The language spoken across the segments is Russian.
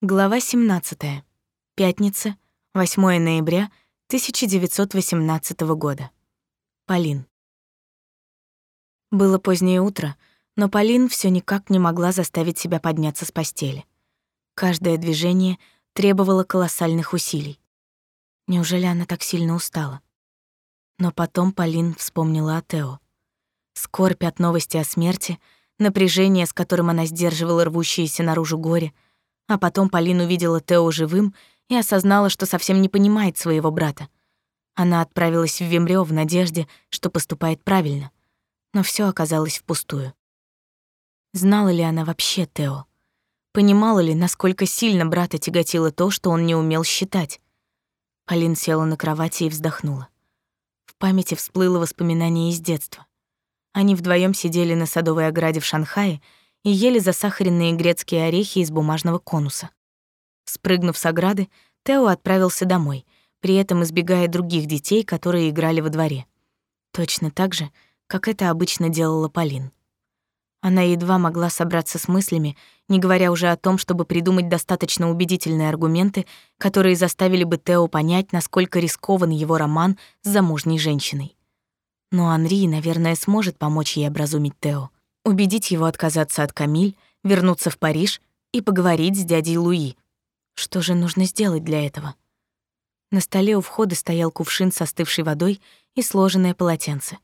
Глава 17. Пятница, 8 ноября 1918 года. Полин. Было позднее утро, но Полин все никак не могла заставить себя подняться с постели. Каждое движение требовало колоссальных усилий. Неужели она так сильно устала? Но потом Полин вспомнила о Тео. Скорбь от новости о смерти, напряжение, с которым она сдерживала рвущееся наружу горе — а потом Полин увидела Тео живым и осознала, что совсем не понимает своего брата. Она отправилась в Вемрё в надежде, что поступает правильно. Но все оказалось впустую. Знала ли она вообще Тео? Понимала ли, насколько сильно брата тяготило то, что он не умел считать? Полин села на кровати и вздохнула. В памяти всплыло воспоминание из детства. Они вдвоем сидели на садовой ограде в Шанхае и ели засахаренные грецкие орехи из бумажного конуса. Спрыгнув с ограды, Тео отправился домой, при этом избегая других детей, которые играли во дворе. Точно так же, как это обычно делала Полин. Она едва могла собраться с мыслями, не говоря уже о том, чтобы придумать достаточно убедительные аргументы, которые заставили бы Тео понять, насколько рискован его роман с замужней женщиной. Но Анри, наверное, сможет помочь ей образумить Тео убедить его отказаться от Камиль, вернуться в Париж и поговорить с дядей Луи. Что же нужно сделать для этого? На столе у входа стоял кувшин с остывшей водой и сложенное полотенце.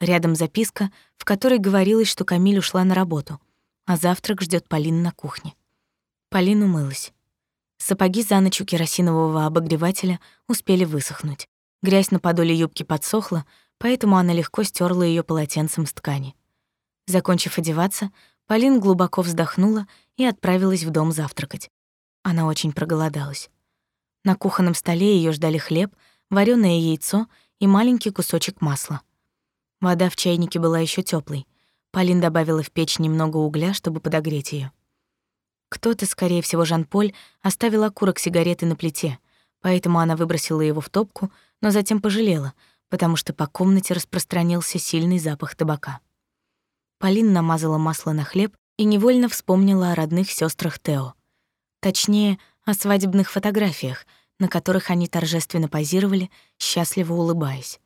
Рядом записка, в которой говорилось, что Камиль ушла на работу, а завтрак ждет Полин на кухне. Полин умылась. Сапоги за ночь у керосинового обогревателя успели высохнуть. Грязь на подоле юбки подсохла, поэтому она легко стерла ее полотенцем с ткани. Закончив одеваться, Полин глубоко вздохнула и отправилась в дом завтракать. Она очень проголодалась. На кухонном столе ее ждали хлеб, вареное яйцо и маленький кусочек масла. Вода в чайнике была еще теплой. Полин добавила в печь немного угля, чтобы подогреть ее. Кто-то, скорее всего, Жан-Поль, оставил окурок сигареты на плите, поэтому она выбросила его в топку, но затем пожалела, потому что по комнате распространился сильный запах табака. Полин намазала масло на хлеб и невольно вспомнила о родных сестрах Тео. Точнее, о свадебных фотографиях, на которых они торжественно позировали, счастливо улыбаясь.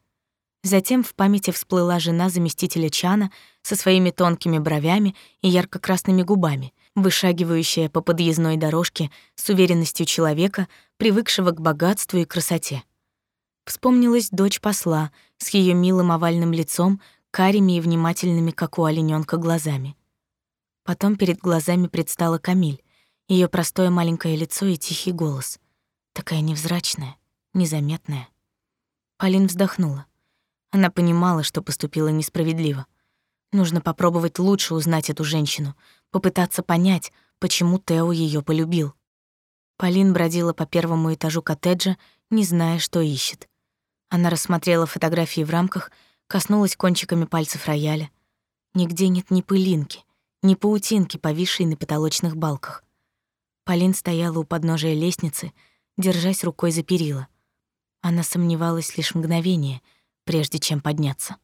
Затем в памяти всплыла жена заместителя Чана со своими тонкими бровями и ярко-красными губами, вышагивающая по подъездной дорожке с уверенностью человека, привыкшего к богатству и красоте. Вспомнилась дочь посла с ее милым овальным лицом, карими и внимательными, как у оленёнка, глазами. Потом перед глазами предстала Камиль, ее простое маленькое лицо и тихий голос. Такая невзрачная, незаметная. Полин вздохнула. Она понимала, что поступила несправедливо. Нужно попробовать лучше узнать эту женщину, попытаться понять, почему Тео ее полюбил. Полин бродила по первому этажу коттеджа, не зная, что ищет. Она рассмотрела фотографии в рамках — коснулась кончиками пальцев рояля. Нигде нет ни пылинки, ни паутинки, повисшей на потолочных балках. Полин стояла у подножия лестницы, держась рукой за перила. Она сомневалась лишь мгновение, прежде чем подняться.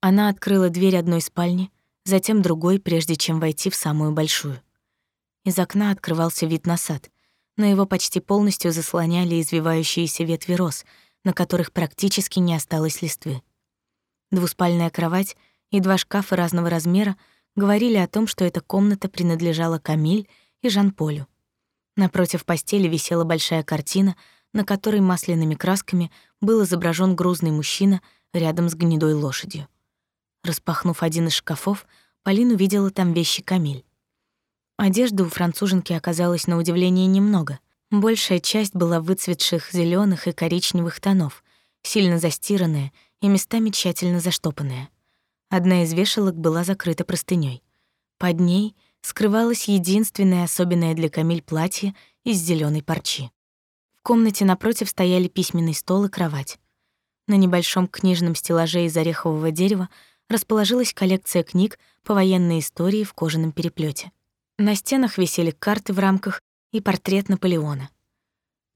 Она открыла дверь одной спальни, затем другой, прежде чем войти в самую большую. Из окна открывался вид на сад, но его почти полностью заслоняли извивающиеся ветви роз — на которых практически не осталось листвы. Двуспальная кровать и два шкафа разного размера говорили о том, что эта комната принадлежала Камиль и Жан-Полю. Напротив постели висела большая картина, на которой масляными красками был изображен грузный мужчина рядом с гнедой лошадью. Распахнув один из шкафов, Полин увидела там вещи Камиль. Одежды у француженки оказалось на удивление немного — Большая часть была выцветших зеленых и коричневых тонов, сильно застиранная и местами тщательно заштопанная. Одна из вешалок была закрыта простыней. Под ней скрывалось единственное особенное для Камиль платье из зеленой парчи. В комнате напротив стояли письменный стол и кровать. На небольшом книжном стеллаже из орехового дерева расположилась коллекция книг по военной истории в кожаном переплете. На стенах висели карты в рамках и портрет Наполеона.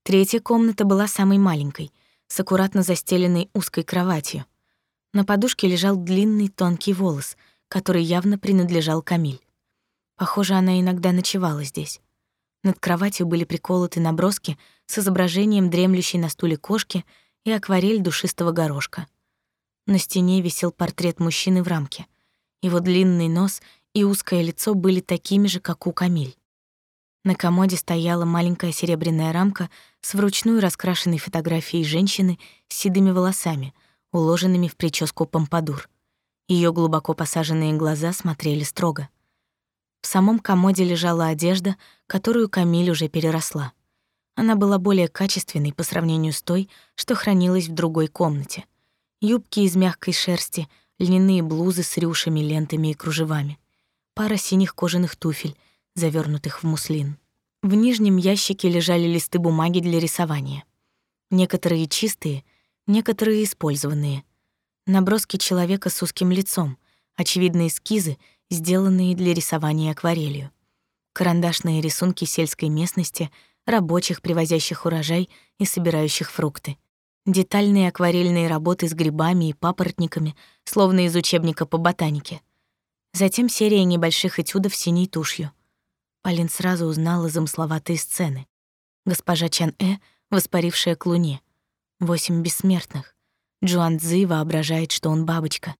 Третья комната была самой маленькой, с аккуратно застеленной узкой кроватью. На подушке лежал длинный тонкий волос, который явно принадлежал Камиль. Похоже, она иногда ночевала здесь. Над кроватью были приколоты наброски с изображением дремлющей на стуле кошки и акварель душистого горошка. На стене висел портрет мужчины в рамке. Его длинный нос и узкое лицо были такими же, как у Камиль. На комоде стояла маленькая серебряная рамка с вручную раскрашенной фотографией женщины с седыми волосами, уложенными в прическу помпадур. Ее глубоко посаженные глаза смотрели строго. В самом комоде лежала одежда, которую Камиль уже переросла. Она была более качественной по сравнению с той, что хранилась в другой комнате. Юбки из мягкой шерсти, льняные блузы с рюшами, лентами и кружевами. Пара синих кожаных туфель, завернутых в муслин. В нижнем ящике лежали листы бумаги для рисования. Некоторые чистые, некоторые использованные. Наброски человека с узким лицом, очевидные эскизы — сделанные для рисования акварелью. Карандашные рисунки сельской местности, рабочих, привозящих урожай и собирающих фрукты. Детальные акварельные работы с грибами и папоротниками, словно из учебника по ботанике. Затем серия небольших этюдов синей тушью. Полин сразу узнала замысловатые сцены. Госпожа Чан-э, воспарившая к луне. Восемь бессмертных. Джуан Цзы воображает, что он бабочка.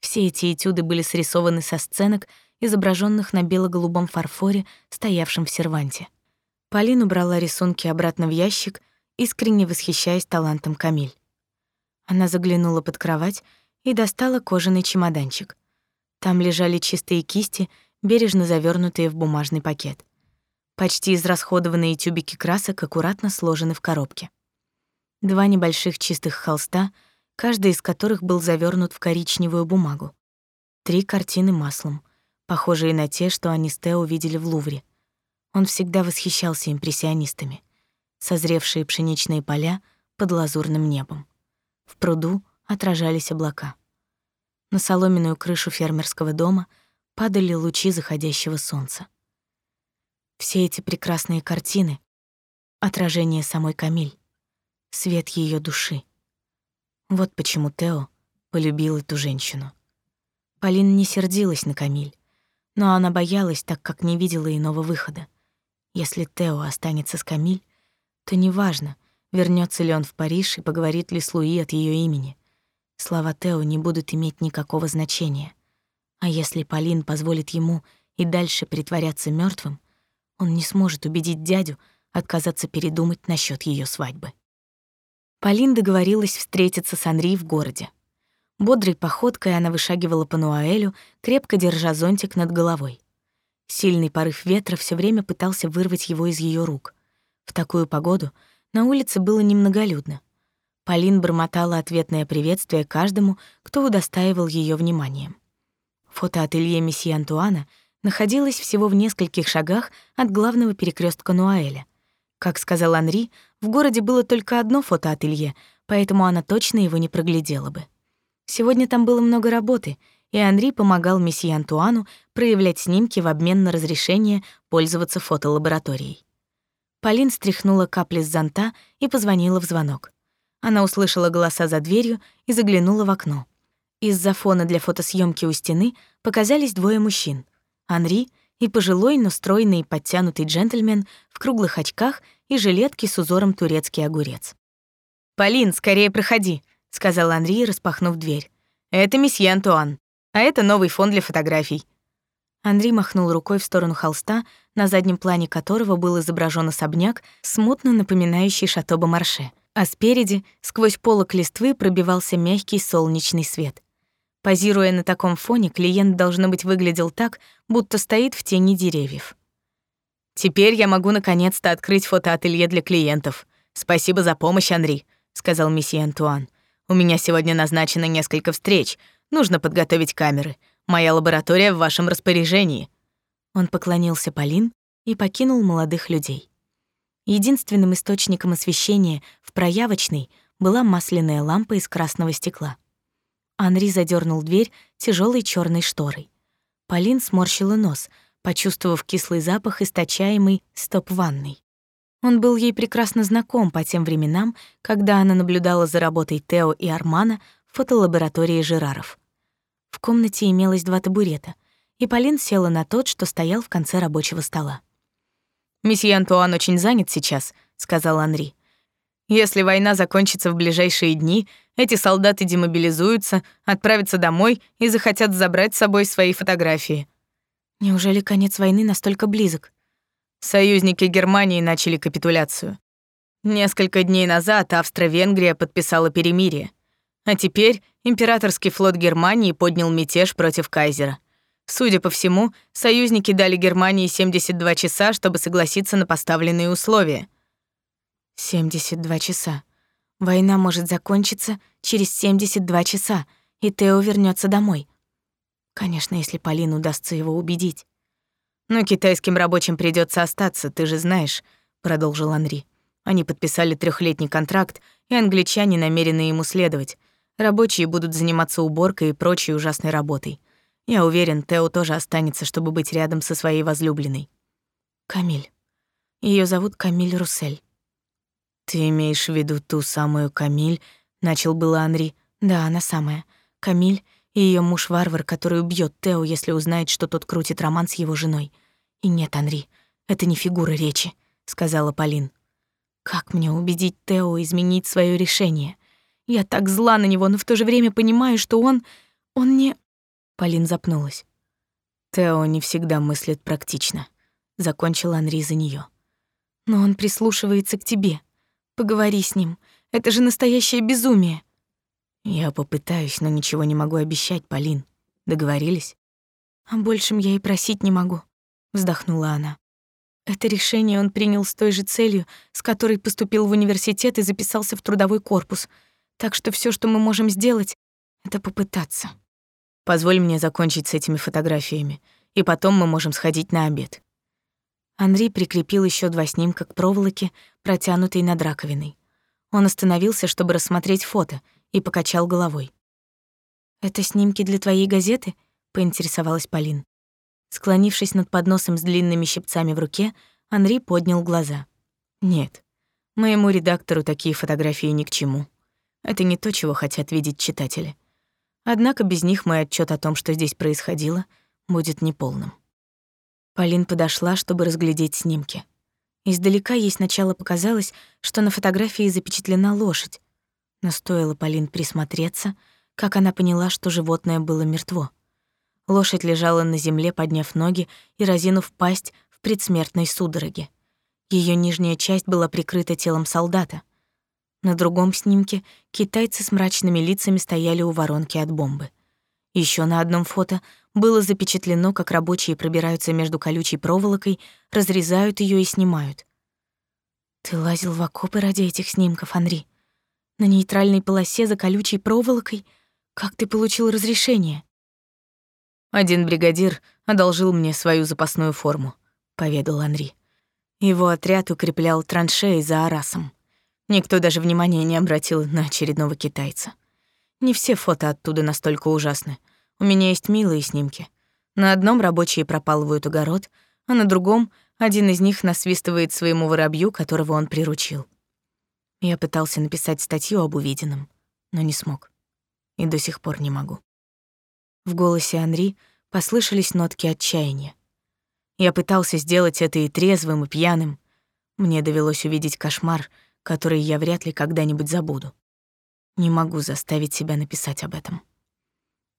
Все эти этюды были срисованы со сценок, изображенных на бело-голубом фарфоре, стоявшем в серванте. Полин убрала рисунки обратно в ящик, искренне восхищаясь талантом Камиль. Она заглянула под кровать и достала кожаный чемоданчик. Там лежали чистые кисти, бережно завернутые в бумажный пакет. Почти израсходованные тюбики красок аккуратно сложены в коробке. Два небольших чистых холста — каждый из которых был завернут в коричневую бумагу. Три картины маслом, похожие на те, что они с Тео видели в Лувре. Он всегда восхищался импрессионистами. Созревшие пшеничные поля под лазурным небом. В пруду отражались облака. На соломенную крышу фермерского дома падали лучи заходящего солнца. Все эти прекрасные картины — отражение самой Камиль, свет ее души. Вот почему Тео полюбил эту женщину. Полин не сердилась на Камиль, но она боялась, так как не видела иного выхода. Если Тео останется с Камиль, то неважно, вернется ли он в Париж и поговорит ли с Луи от ее имени. Слова Тео не будут иметь никакого значения. А если Полин позволит ему и дальше притворяться мертвым, он не сможет убедить дядю отказаться передумать насчет ее свадьбы. Полин договорилась встретиться с Анри в городе. Бодрой походкой она вышагивала по Нуаэлю, крепко держа зонтик над головой. Сильный порыв ветра все время пытался вырвать его из ее рук. В такую погоду на улице было немноголюдно. Полин бормотала ответное приветствие каждому, кто удостаивал ее вниманием. Фотоателье месье Антуана находилось всего в нескольких шагах от главного перекрестка Нуаэля. Как сказал Анри, в городе было только одно фотоателье, поэтому она точно его не проглядела бы. Сегодня там было много работы, и Анри помогал месье Антуану проявлять снимки в обмен на разрешение пользоваться фотолабораторией. Полин стряхнула капли с зонта и позвонила в звонок. Она услышала голоса за дверью и заглянула в окно. Из-за фона для фотосъемки у стены показались двое мужчин. Анри и пожилой, но стройный и подтянутый джентльмен в круглых очках и жилетке с узором турецкий огурец. «Полин, скорее проходи», — сказал Анри, распахнув дверь. «Это месье Антуан, а это новый фон для фотографий». Андрей махнул рукой в сторону холста, на заднем плане которого был изображен особняк, смутно напоминающий шато-Бомарше, а спереди, сквозь полок листвы, пробивался мягкий солнечный свет. Позируя на таком фоне, клиент, должно быть, выглядел так, будто стоит в тени деревьев. «Теперь я могу наконец-то открыть фотоателье для клиентов. Спасибо за помощь, Анри», — сказал месье Антуан. «У меня сегодня назначено несколько встреч. Нужно подготовить камеры. Моя лаборатория в вашем распоряжении». Он поклонился Полин и покинул молодых людей. Единственным источником освещения в проявочной была масляная лампа из красного стекла. Анри задернул дверь тяжелой черной шторой. Полин сморщила нос, почувствовав кислый запах, источаемый стоп-ванной. Он был ей прекрасно знаком по тем временам, когда она наблюдала за работой Тео и Армана в фотолаборатории Жераров. В комнате имелось два табурета, и Полин села на тот, что стоял в конце рабочего стола. Месье Антуан очень занят сейчас», — сказал Анри. «Если война закончится в ближайшие дни, эти солдаты демобилизуются, отправятся домой и захотят забрать с собой свои фотографии». Неужели конец войны настолько близок? Союзники Германии начали капитуляцию. Несколько дней назад Австро-Венгрия подписала перемирие. А теперь императорский флот Германии поднял мятеж против кайзера. Судя по всему, союзники дали Германии 72 часа, чтобы согласиться на поставленные условия. 72 часа. Война может закончиться через 72 часа, и Тео вернется домой. Конечно, если Полину удастся его убедить. «Но китайским рабочим придется остаться, ты же знаешь», — продолжил Анри. Они подписали трехлетний контракт, и англичане намерены ему следовать. Рабочие будут заниматься уборкой и прочей ужасной работой. Я уверен, Тео тоже останется, чтобы быть рядом со своей возлюбленной. Камиль. Ее зовут Камиль Руссель. Ты имеешь в виду ту самую Камиль? Начал было Анри. Да, она самая. Камиль и ее муж-варвар, который убьет Тео, если узнает, что тот крутит роман с его женой. И нет, Анри, это не фигура речи, сказала Полин. Как мне убедить Тео изменить свое решение? Я так зла на него, но в то же время понимаю, что он... он не... Полин запнулась. Тео не всегда мыслит практично. Закончил Анри за нее. Но он прислушивается к тебе. Поговори с ним. Это же настоящее безумие. Я попытаюсь, но ничего не могу обещать, Полин. Договорились? О большем я и просить не могу, вздохнула она. Это решение он принял с той же целью, с которой поступил в университет и записался в трудовой корпус. Так что все, что мы можем сделать, это попытаться. Позволь мне закончить с этими фотографиями, и потом мы можем сходить на обед. Андрей прикрепил еще два снимка к проволоке, протянутой над раковиной. Он остановился, чтобы рассмотреть фото, и покачал головой. «Это снимки для твоей газеты?» — поинтересовалась Полин. Склонившись над подносом с длинными щипцами в руке, Анри поднял глаза. «Нет, моему редактору такие фотографии ни к чему. Это не то, чего хотят видеть читатели. Однако без них мой отчет о том, что здесь происходило, будет неполным». Полин подошла, чтобы разглядеть снимки. Издалека ей сначала показалось, что на фотографии запечатлена лошадь, но стоило Полин присмотреться, как она поняла, что животное было мертво. Лошадь лежала на земле, подняв ноги и разинув пасть в предсмертной судороге. Ее нижняя часть была прикрыта телом солдата. На другом снимке китайцы с мрачными лицами стояли у воронки от бомбы. Еще на одном фото было запечатлено, как рабочие пробираются между колючей проволокой, разрезают ее и снимают. «Ты лазил в окопы ради этих снимков, Анри?» На нейтральной полосе за колючей проволокой? Как ты получил разрешение? Один бригадир одолжил мне свою запасную форму, поведал Анри. Его отряд укреплял траншеи за Арасом. Никто даже внимания не обратил на очередного китайца. Не все фото оттуда настолько ужасны. У меня есть милые снимки. На одном рабочие пропалывают огород, а на другом один из них насвистывает своему воробью, которого он приручил. Я пытался написать статью об увиденном, но не смог. И до сих пор не могу. В голосе Анри послышались нотки отчаяния. Я пытался сделать это и трезвым, и пьяным. Мне довелось увидеть кошмар, который я вряд ли когда-нибудь забуду. Не могу заставить себя написать об этом.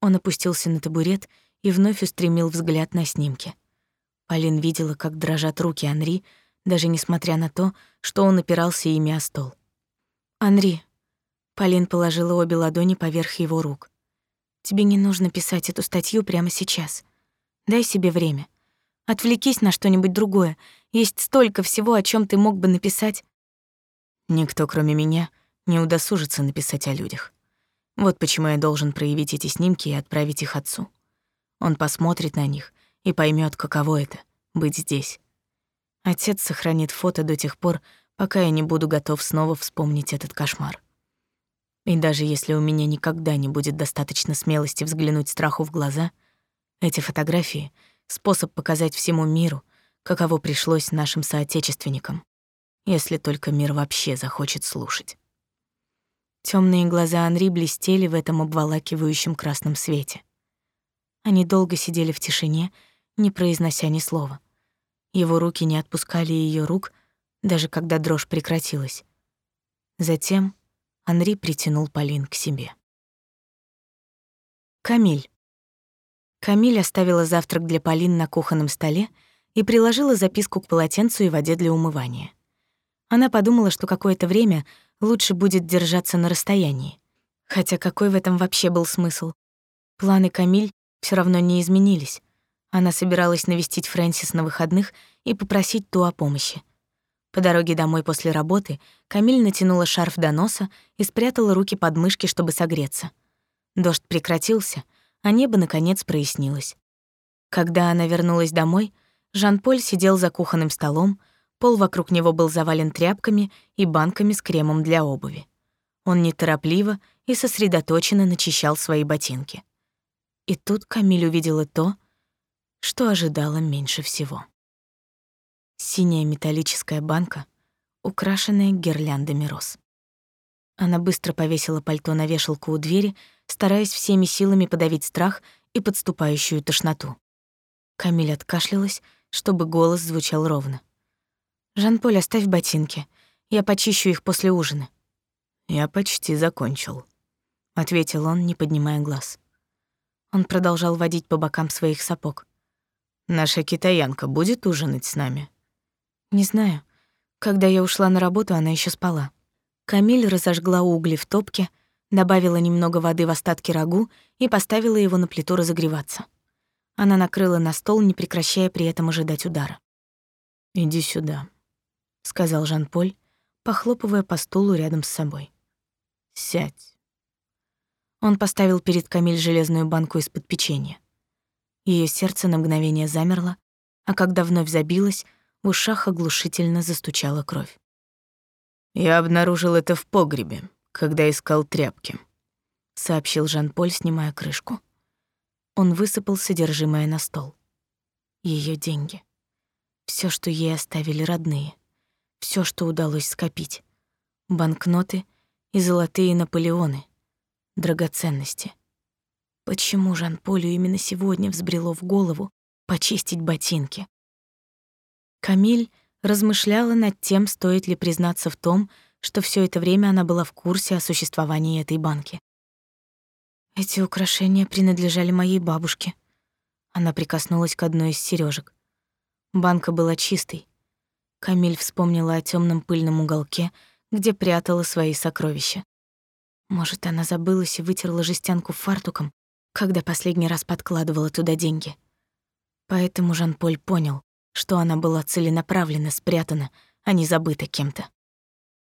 Он опустился на табурет и вновь устремил взгляд на снимки. Полин видела, как дрожат руки Анри, даже несмотря на то, что он опирался ими о стол. «Анри», — Полин положила обе ладони поверх его рук, «тебе не нужно писать эту статью прямо сейчас. Дай себе время. Отвлекись на что-нибудь другое. Есть столько всего, о чем ты мог бы написать». Никто, кроме меня, не удосужится написать о людях. Вот почему я должен проявить эти снимки и отправить их отцу. Он посмотрит на них и поймет, каково это — быть здесь. Отец сохранит фото до тех пор, пока я не буду готов снова вспомнить этот кошмар. И даже если у меня никогда не будет достаточно смелости взглянуть страху в глаза, эти фотографии — способ показать всему миру, каково пришлось нашим соотечественникам, если только мир вообще захочет слушать. Темные глаза Анри блестели в этом обволакивающем красном свете. Они долго сидели в тишине, не произнося ни слова. Его руки не отпускали ее рук, даже когда дрожь прекратилась. Затем Анри притянул Полин к себе. Камиль. Камиль оставила завтрак для Полин на кухонном столе и приложила записку к полотенцу и воде для умывания. Она подумала, что какое-то время лучше будет держаться на расстоянии. Хотя какой в этом вообще был смысл? Планы Камиль все равно не изменились. Она собиралась навестить Фрэнсис на выходных и попросить ту о помощи. По дороге домой после работы Камиль натянула шарф до носа и спрятала руки под мышки, чтобы согреться. Дождь прекратился, а небо, наконец, прояснилось. Когда она вернулась домой, Жан-Поль сидел за кухонным столом, пол вокруг него был завален тряпками и банками с кремом для обуви. Он неторопливо и сосредоточенно начищал свои ботинки. И тут Камиль увидела то, что ожидала меньше всего. Синяя металлическая банка, украшенная гирляндами роз. Она быстро повесила пальто на вешалку у двери, стараясь всеми силами подавить страх и подступающую тошноту. Камиль откашлялась, чтобы голос звучал ровно. «Жан-Поль, оставь ботинки. Я почищу их после ужина». «Я почти закончил», — ответил он, не поднимая глаз. Он продолжал водить по бокам своих сапог. «Наша китаянка будет ужинать с нами?» «Не знаю. Когда я ушла на работу, она еще спала». Камиль разожгла угли в топке, добавила немного воды в остатки рагу и поставила его на плиту разогреваться. Она накрыла на стол, не прекращая при этом ожидать удара. «Иди сюда», — сказал Жан-Поль, похлопывая по стулу рядом с собой. «Сядь». Он поставил перед Камиль железную банку из-под печенья. Ее сердце на мгновение замерло, а когда вновь забилось, в ушах оглушительно застучала кровь. «Я обнаружил это в погребе, когда искал тряпки», — сообщил Жан-Поль, снимая крышку. Он высыпал содержимое на стол. Ее деньги. все, что ей оставили родные. Все, что удалось скопить. Банкноты и золотые Наполеоны. Драгоценности. Почему Жан-Полю именно сегодня взбрело в голову почистить ботинки? Камиль размышляла над тем, стоит ли признаться в том, что все это время она была в курсе о существовании этой банки. Эти украшения принадлежали моей бабушке. Она прикоснулась к одной из сережек. Банка была чистой. Камиль вспомнила о темном пыльном уголке, где прятала свои сокровища. Может, она забылась и вытерла жестянку фартуком, когда последний раз подкладывала туда деньги. Поэтому Жан-Поль понял, что она была целенаправленно спрятана, а не забыта кем-то.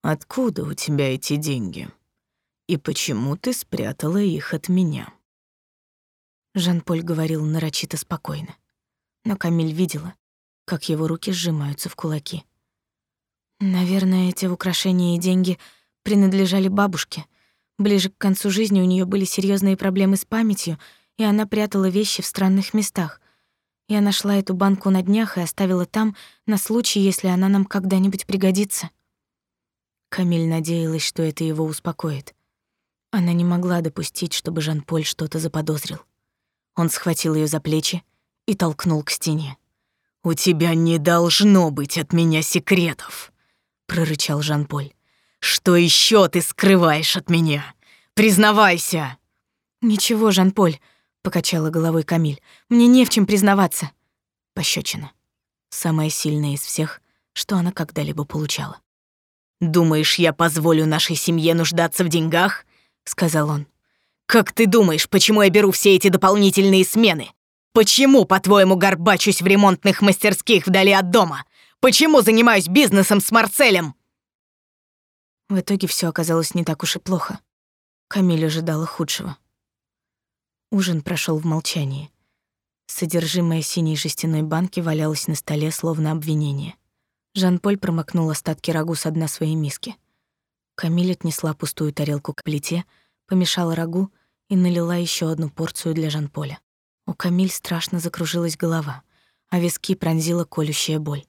«Откуда у тебя эти деньги? И почему ты спрятала их от меня?» Жан-Поль говорил нарочито спокойно. Но Камиль видела, как его руки сжимаются в кулаки. Наверное, эти украшения и деньги принадлежали бабушке — Ближе к концу жизни у нее были серьезные проблемы с памятью, и она прятала вещи в странных местах. Я нашла эту банку на днях и оставила там на случай, если она нам когда-нибудь пригодится. Камиль надеялась, что это его успокоит. Она не могла допустить, чтобы Жан-Поль что-то заподозрил. Он схватил ее за плечи и толкнул к стене. «У тебя не должно быть от меня секретов», — прорычал Жан-Поль. Что еще ты скрываешь от меня? Признавайся!» «Ничего, Жан-Поль», — покачала головой Камиль. «Мне не в чем признаваться». Пощечина. Самая сильная из всех, что она когда-либо получала. «Думаешь, я позволю нашей семье нуждаться в деньгах?» — сказал он. «Как ты думаешь, почему я беру все эти дополнительные смены? Почему, по-твоему, горбачусь в ремонтных мастерских вдали от дома? Почему занимаюсь бизнесом с Марселем?» В итоге все оказалось не так уж и плохо. Камиль ожидала худшего. Ужин прошел в молчании. Содержимое синей жестяной банки валялось на столе, словно обвинение. Жан-Поль промокнул остатки рагу с дна своей миски. Камиль отнесла пустую тарелку к плите, помешала рагу и налила еще одну порцию для Жан-Поля. У Камиль страшно закружилась голова, а виски пронзила колющая боль.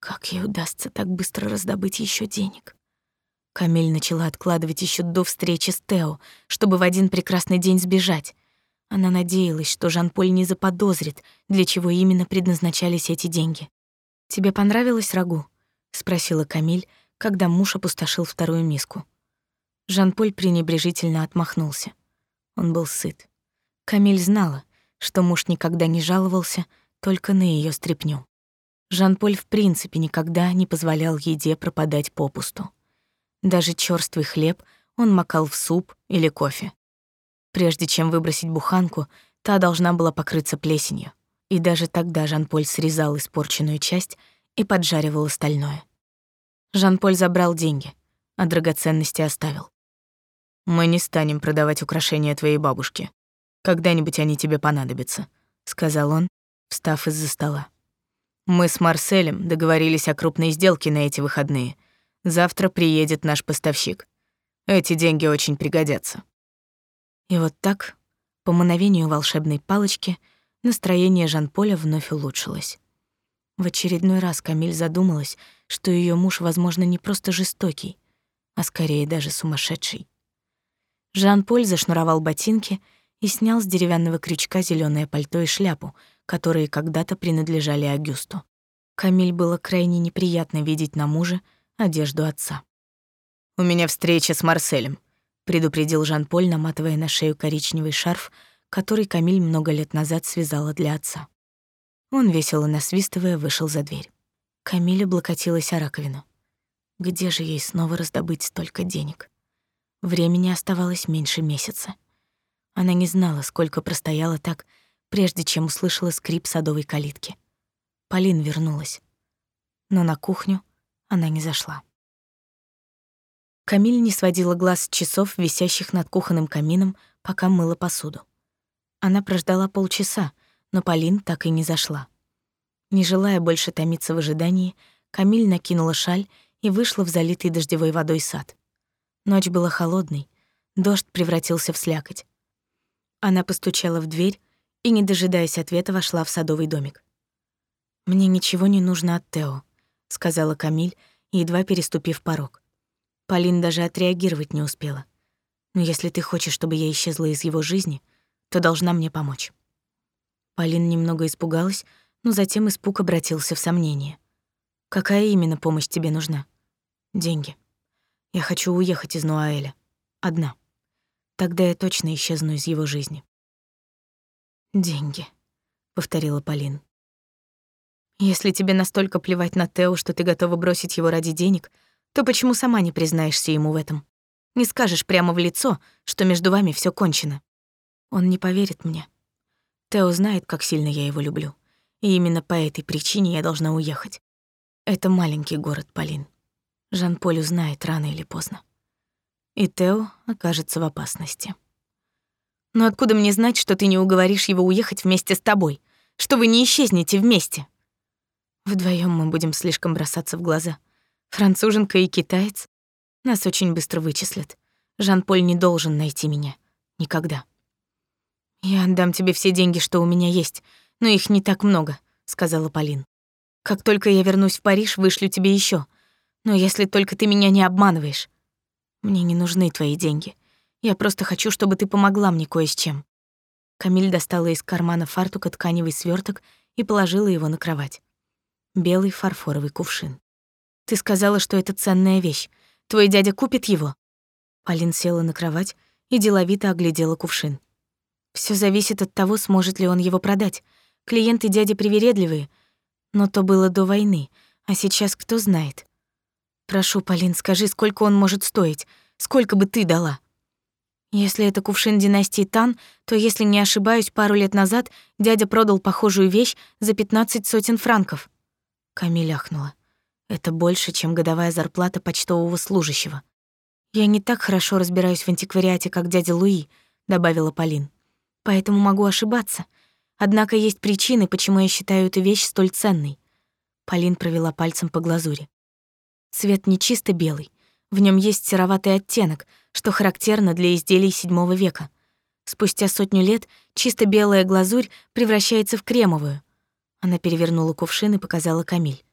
Как ей удастся так быстро раздобыть еще денег? Камиль начала откладывать еще до встречи с Тео, чтобы в один прекрасный день сбежать. Она надеялась, что Жан-Поль не заподозрит, для чего именно предназначались эти деньги. «Тебе понравилось рагу?» — спросила Камиль, когда муж опустошил вторую миску. Жан-Поль пренебрежительно отмахнулся. Он был сыт. Камиль знала, что муж никогда не жаловался только на ее стряпню. Жан-Поль в принципе никогда не позволял еде пропадать попусту. Даже чёрствый хлеб он макал в суп или кофе. Прежде чем выбросить буханку, та должна была покрыться плесенью. И даже тогда Жан-Поль срезал испорченную часть и поджаривал остальное. Жан-Поль забрал деньги, а драгоценности оставил. «Мы не станем продавать украшения твоей бабушки. Когда-нибудь они тебе понадобятся», — сказал он, встав из-за стола. «Мы с Марселем договорились о крупной сделке на эти выходные. Завтра приедет наш поставщик. Эти деньги очень пригодятся». И вот так, по мановению волшебной палочки, настроение Жан-Поля вновь улучшилось. В очередной раз Камиль задумалась, что ее муж, возможно, не просто жестокий, а скорее даже сумасшедший. Жан-Поль зашнуровал ботинки и снял с деревянного крючка зеленое пальто и шляпу, которые когда-то принадлежали Агюсту. Камиль было крайне неприятно видеть на муже одежду отца. «У меня встреча с Марселем», — предупредил Жан-Поль, наматывая на шею коричневый шарф, который Камиль много лет назад связала для отца. Он, весело насвистывая, вышел за дверь. Камиль облокотилась о раковину. Где же ей снова раздобыть столько денег? Времени оставалось меньше месяца. Она не знала, сколько простояла так, прежде чем услышала скрип садовой калитки. Полин вернулась. Но на кухню она не зашла. Камиль не сводила глаз с часов, висящих над кухонным камином, пока мыла посуду. Она прождала полчаса, но Полин так и не зашла. Не желая больше томиться в ожидании, Камиль накинула шаль и вышла в залитый дождевой водой сад. Ночь была холодной, дождь превратился в слякоть. Она постучала в дверь и, не дожидаясь ответа, вошла в садовый домик. «Мне ничего не нужно от Тео», — сказала Камиль, едва переступив порог. Полин даже отреагировать не успела. «Но если ты хочешь, чтобы я исчезла из его жизни, то должна мне помочь». Полин немного испугалась, но затем испуг обратился в сомнение. «Какая именно помощь тебе нужна?» «Деньги. Я хочу уехать из Нуаэля. Одна. Тогда я точно исчезну из его жизни. «Деньги», — повторила Полин. «Если тебе настолько плевать на Тео, что ты готова бросить его ради денег, то почему сама не признаешься ему в этом? Не скажешь прямо в лицо, что между вами все кончено. Он не поверит мне. Тео знает, как сильно я его люблю, и именно по этой причине я должна уехать. Это маленький город, Полин. Жан-Поль узнает рано или поздно. И Тео окажется в опасности. Но откуда мне знать, что ты не уговоришь его уехать вместе с тобой? Что вы не исчезнете вместе? Вдвоем мы будем слишком бросаться в глаза. Француженка и китаец. Нас очень быстро вычислят. Жан-Поль не должен найти меня. Никогда. Я отдам тебе все деньги, что у меня есть, но их не так много, сказала Полин. Как только я вернусь в Париж, вышлю тебе еще. Но если только ты меня не обманываешь. Мне не нужны твои деньги. Я просто хочу, чтобы ты помогла мне кое с чем. Камиль достала из кармана фартука тканевый сверток и положила его на кровать. Белый фарфоровый кувшин. Ты сказала, что это ценная вещь. Твой дядя купит его? Полин села на кровать и деловито оглядела кувшин. Все зависит от того, сможет ли он его продать. Клиенты дяди привередливые, но то было до войны, а сейчас кто знает. Прошу, Полин, скажи, сколько он может стоить? Сколько бы ты дала? Если это кувшин династии Тан, то, если не ошибаюсь, пару лет назад дядя продал похожую вещь за 15 сотен франков. Камиль ахнула. Это больше, чем годовая зарплата почтового служащего. Я не так хорошо разбираюсь в антиквариате, как дядя Луи, добавила Полин. Поэтому могу ошибаться. Однако есть причины, почему я считаю эту вещь столь ценной. Полин провела пальцем по глазури. Цвет не чисто белый. В нем есть сероватый оттенок, что характерно для изделий VII века. Спустя сотню лет чисто белая глазурь превращается в кремовую. Она перевернула кувшин и показала Камиль.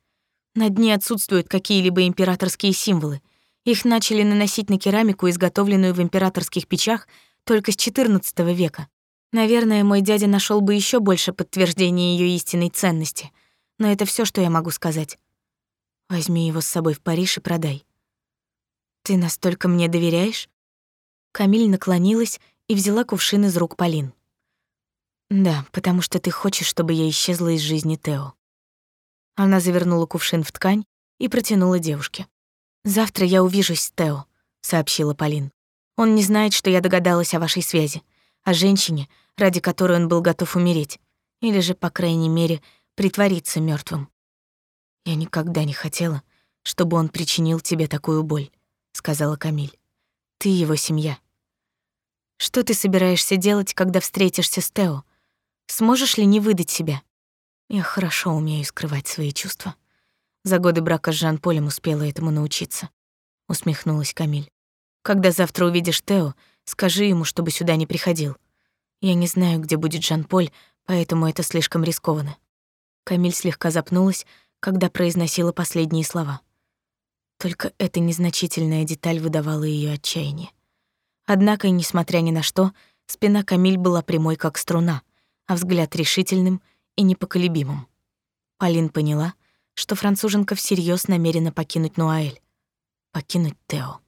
На дне отсутствуют какие-либо императорские символы. Их начали наносить на керамику, изготовленную в императорских печах, только с XIV века. Наверное, мой дядя нашел бы еще больше подтверждения ее истинной ценности — но это все, что я могу сказать. Возьми его с собой в Париж и продай. Ты настолько мне доверяешь? Камиль наклонилась и взяла кувшин из рук Полин. Да, потому что ты хочешь, чтобы я исчезла из жизни Тео. Она завернула кувшин в ткань и протянула девушке. Завтра я увижусь с Тео, сообщила Полин. Он не знает, что я догадалась о вашей связи, о женщине, ради которой он был готов умереть, или же, по крайней мере, притвориться мертвым. Я никогда не хотела, чтобы он причинил тебе такую боль, сказала Камиль. Ты его семья. Что ты собираешься делать, когда встретишься с Тео? Сможешь ли не выдать себя? Я хорошо умею скрывать свои чувства. За годы брака с Жан-Полем успела этому научиться, усмехнулась Камиль. Когда завтра увидишь Тео, скажи ему, чтобы сюда не приходил. Я не знаю, где будет Жан-Поль, поэтому это слишком рискованно. Камиль слегка запнулась, когда произносила последние слова. Только эта незначительная деталь выдавала ее отчаяние. Однако, несмотря ни на что, спина Камиль была прямой, как струна, а взгляд решительным и непоколебимым. Полин поняла, что француженка всерьез намерена покинуть Нуаэль, покинуть Тео.